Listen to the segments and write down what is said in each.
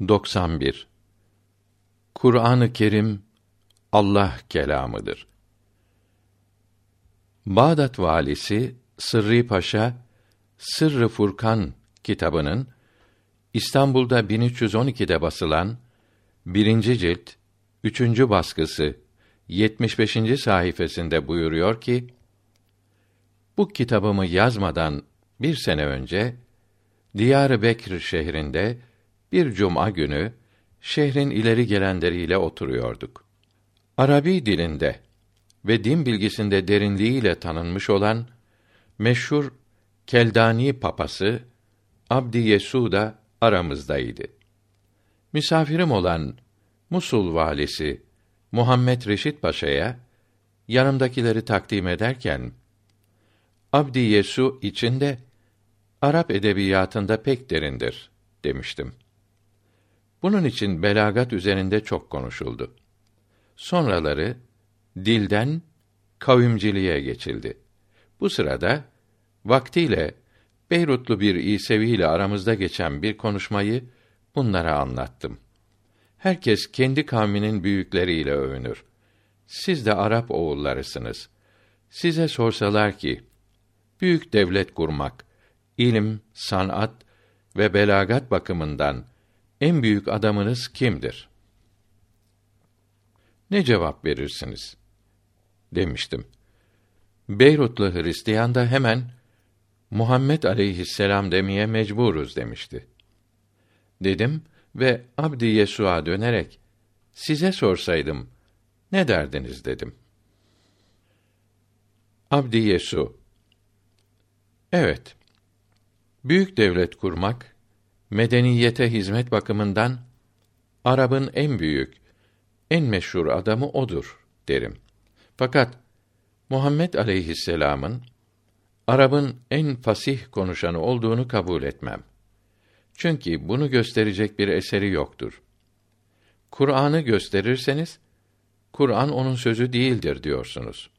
91 Kur'an-ı Kerim Allah kelamıdır. Bağdat valisi Sırrı Paşa Sırrı Furkan kitabının İstanbul'da 1312'de basılan birinci cilt üçüncü baskısı 75. sayfasında buyuruyor ki bu kitabımı yazmadan bir sene önce Diyar-ı Bekr şehrinde bir cuma günü şehrin ileri gelenleriyle oturuyorduk. Arabi dilinde ve din bilgisinde derinliğiyle tanınmış olan meşhur Keldani papası Abdi Yesu da aramızdaydı. Misafirim olan Musul valisi Muhammed Reşit Paşa'ya yanımdakileri takdim ederken Abdi Yesu içinde Arap edebiyatında pek derindir demiştim. Bunun için belagat üzerinde çok konuşuldu. Sonraları dilden kavimciliğe geçildi. Bu sırada vaktiyle Beyrutlu bir İsevi ile aramızda geçen bir konuşmayı bunlara anlattım. Herkes kendi kavminin büyükleriyle övünür. Siz de Arap oğullarısınız. Size sorsalar ki büyük devlet kurmak, ilim, sanat ve belagat bakımından en büyük adamınız kimdir? Ne cevap verirsiniz? demiştim. Beyrutlu Hristiyan da hemen Muhammed aleyhisselam demeye mecburuz demişti. Dedim ve Abdi Yesua dönerek size sorsaydım ne derdiniz dedim. Abdi Yesu Evet. Büyük devlet kurmak medeniyete hizmet bakımından Arap'ın en büyük, en meşhur adamı odur derim. Fakat Muhammed aleyhisselam'ın Arap'ın en fasih konuşanı olduğunu kabul etmem. Çünkü bunu gösterecek bir eseri yoktur. Kur'an'ı gösterirseniz Kur'an onun sözü değildir diyorsunuz.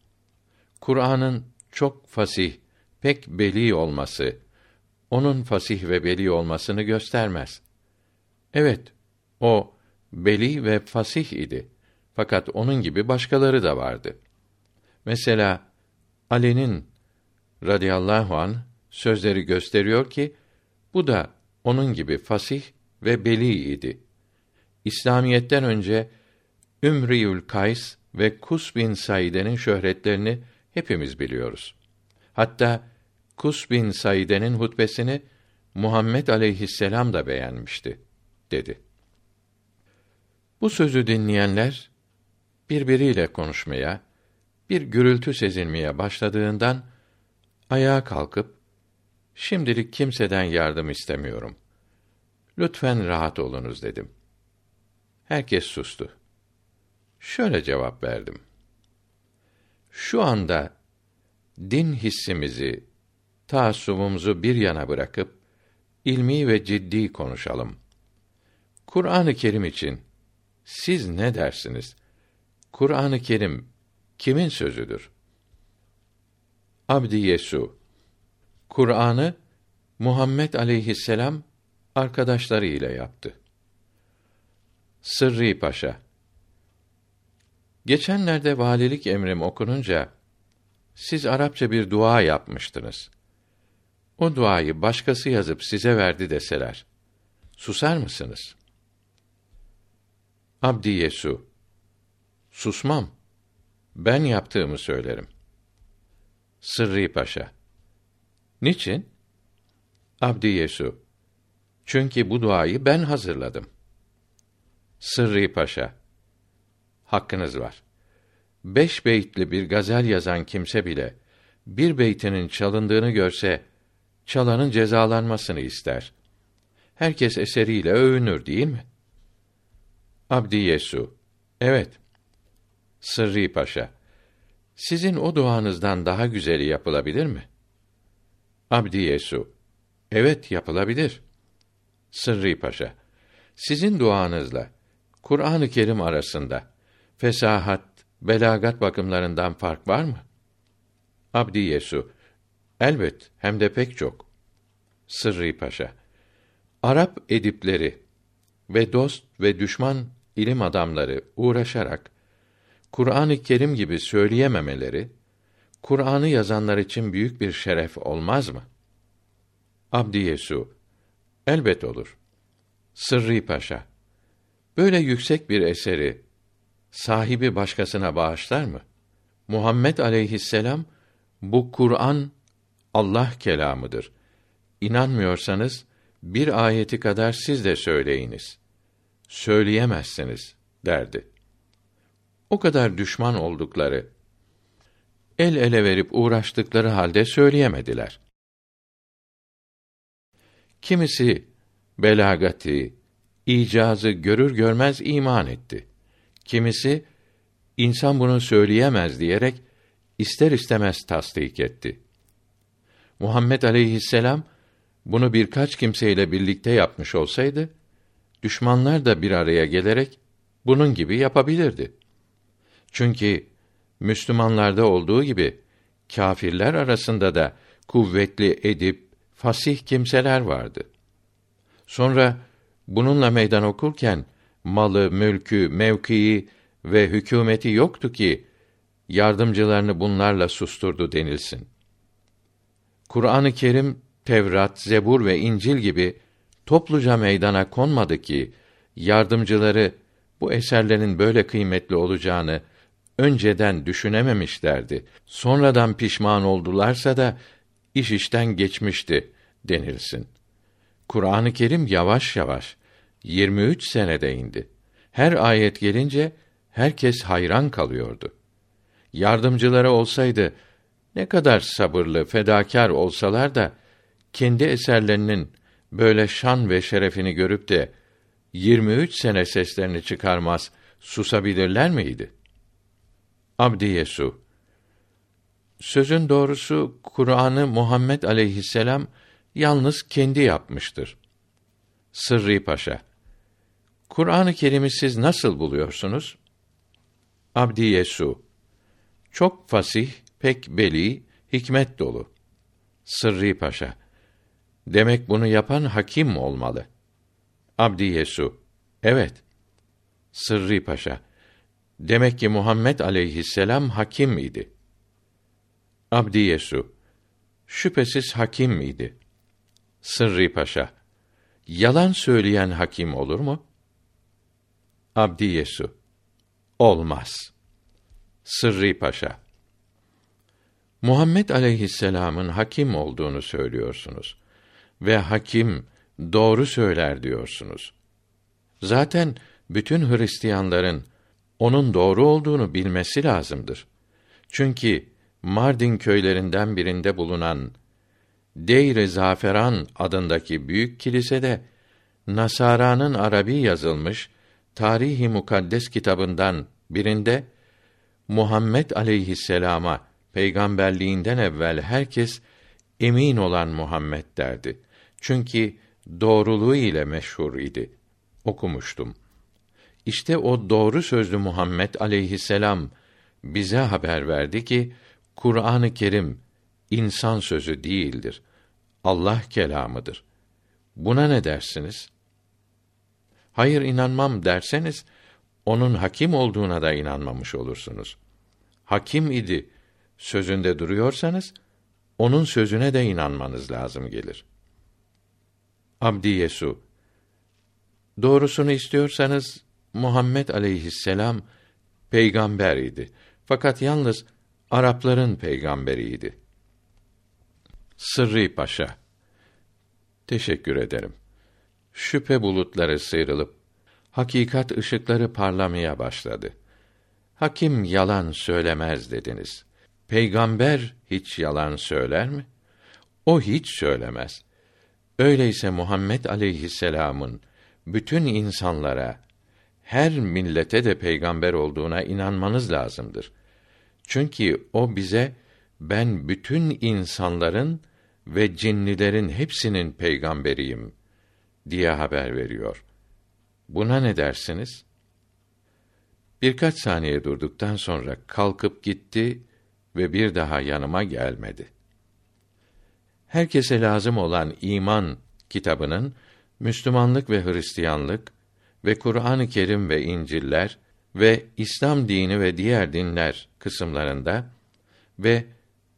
Kur'an'ın çok fasih, pek beli olması onun fasih ve beli olmasını göstermez. Evet, o beli ve fasih idi. Fakat onun gibi başkaları da vardı. Mesela Ali'nin radıyallahu an sözleri gösteriyor ki bu da onun gibi fasih ve beli idi. İslamiyetten önce Ümriyül Kays ve Kus bin Saide'nin şöhretlerini hepimiz biliyoruz. Hatta Kus bin Saide'nin hutbesini Muhammed aleyhisselam da beğenmişti, dedi. Bu sözü dinleyenler birbiriyle konuşmaya, bir gürültü sezilmeye başladığından ayağa kalkıp şimdilik kimseden yardım istemiyorum. Lütfen rahat olunuz dedim. Herkes sustu. Şöyle cevap verdim. Şu anda din hissimizi, taassubumuzu bir yana bırakıp ilmi ve ciddi konuşalım. Kur'an-ı Kerim için siz ne dersiniz? Kur'an-ı Kerim kimin sözüdür? Abdi Yesu Kur'an'ı Muhammed aleyhisselam arkadaşları ile yaptı. Sırrı Paşa Geçenlerde valilik emrim okununca siz Arapça bir dua yapmıştınız. O duayı başkası yazıp size verdi deseler, susar mısınız? Abdi Yesu, susmam. Ben yaptığımı söylerim. Sırrı Paşa, niçin? Abdi Yesu, çünkü bu duayı ben hazırladım. Sırrı Paşa, hakkınız var. Beş beytli bir gazel yazan kimse bile, bir beytinin çalındığını görse, çalanın cezalanmasını ister. Herkes eseriyle övünür değil mi? Abdi Yesu. Evet. Sırrı Paşa. Sizin o duanızdan daha güzeli yapılabilir mi? Abdi Yesu. Evet yapılabilir. Sırrı Paşa. Sizin duanızla Kur'an-ı Kerim arasında fesahat, belagat bakımlarından fark var mı? Abdi Yesu. Elbet hem de pek çok. Sırrı Paşa. Arap edipleri ve dost ve düşman ilim adamları uğraşarak Kur'an-ı Kerim gibi söyleyememeleri Kur'an'ı yazanlar için büyük bir şeref olmaz mı? Abdi Yesu elbet olur. Sırrı Paşa böyle yüksek bir eseri sahibi başkasına bağışlar mı? Muhammed aleyhisselam bu Kur'an Allah kelamıdır. İnanmıyorsanız bir ayeti kadar siz de söyleyiniz. Söyleyemezsiniz derdi. O kadar düşman oldukları, el ele verip uğraştıkları halde söyleyemediler. Kimisi belagati, icazı görür görmez iman etti. Kimisi insan bunu söyleyemez diyerek ister istemez tasdik etti. Muhammed aleyhisselam bunu birkaç kimseyle birlikte yapmış olsaydı, düşmanlar da bir araya gelerek bunun gibi yapabilirdi. Çünkü Müslümanlarda olduğu gibi kâfirler arasında da kuvvetli edip fasih kimseler vardı. Sonra bununla meydan okurken malı, mülkü, mevkii ve hükümeti yoktu ki yardımcılarını bunlarla susturdu denilsin. Kur'an-ı Kerim, Tevrat, Zebur ve İncil gibi topluca meydana konmadı ki yardımcıları bu eserlerin böyle kıymetli olacağını önceden düşünememişlerdi. Sonradan pişman oldularsa da iş işten geçmişti denilsin. Kur'an-ı Kerim yavaş yavaş 23 senede indi. Her ayet gelince herkes hayran kalıyordu. Yardımcıları olsaydı ne kadar sabırlı, fedakar olsalar da kendi eserlerinin böyle şan ve şerefini görüp de 23 sene seslerini çıkarmaz susabilirler miydi? Abdi Yesu Sözün doğrusu Kur'an'ı Muhammed aleyhisselam yalnız kendi yapmıştır. Sırrı Paşa Kur'an-ı Kerim'i siz nasıl buluyorsunuz? Abdi Yesu Çok fasih, pek beli, hikmet dolu. Sırrı Paşa Demek bunu yapan hakim olmalı. Abdi Evet. Sırrı Paşa Demek ki Muhammed aleyhisselam hakim idi. Abdi Şüphesiz hakim miydi? Sırrı Paşa Yalan söyleyen hakim olur mu? Abdi Olmaz. Sırrı Paşa Muhammed aleyhisselam'ın hakim olduğunu söylüyorsunuz ve hakim doğru söyler diyorsunuz. Zaten bütün Hristiyanların onun doğru olduğunu bilmesi lazımdır. Çünkü Mardin köylerinden birinde bulunan Deyr-i Zaferan adındaki büyük kilisede Nasara'nın Arabi yazılmış Tarihi Mukaddes kitabından birinde Muhammed aleyhisselama peygamberliğinden evvel herkes emin olan Muhammed derdi. Çünkü doğruluğu ile meşhur idi. Okumuştum. İşte o doğru sözlü Muhammed aleyhisselam bize haber verdi ki Kur'an-ı Kerim insan sözü değildir. Allah kelamıdır. Buna ne dersiniz? Hayır inanmam derseniz onun hakim olduğuna da inanmamış olursunuz. Hakim idi sözünde duruyorsanız onun sözüne de inanmanız lazım gelir. Abdi Yesu Doğrusunu istiyorsanız Muhammed aleyhisselam peygamber idi. Fakat yalnız Arapların peygamberiydi. Sırrı Paşa Teşekkür ederim. Şüphe bulutları sıyrılıp hakikat ışıkları parlamaya başladı. Hakim yalan söylemez dediniz. Peygamber hiç yalan söyler mi? O hiç söylemez. Öyleyse Muhammed aleyhisselam'ın bütün insanlara, her millete de peygamber olduğuna inanmanız lazımdır. Çünkü o bize ben bütün insanların ve cinnilerin hepsinin peygamberiyim diye haber veriyor. Buna ne dersiniz? Birkaç saniye durduktan sonra kalkıp gitti ve bir daha yanıma gelmedi. Herkese lazım olan iman kitabının Müslümanlık ve Hristiyanlık ve Kur'an-ı Kerim ve İncil'ler ve İslam dini ve diğer dinler kısımlarında ve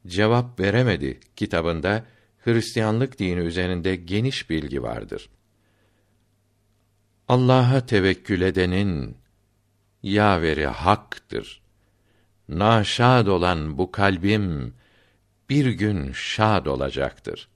cevap veremedi kitabında Hristiyanlık dini üzerinde geniş bilgi vardır. Allah'a tevekkül edenin yaveri haktır. Naşad olan bu kalbim bir gün şad olacaktır.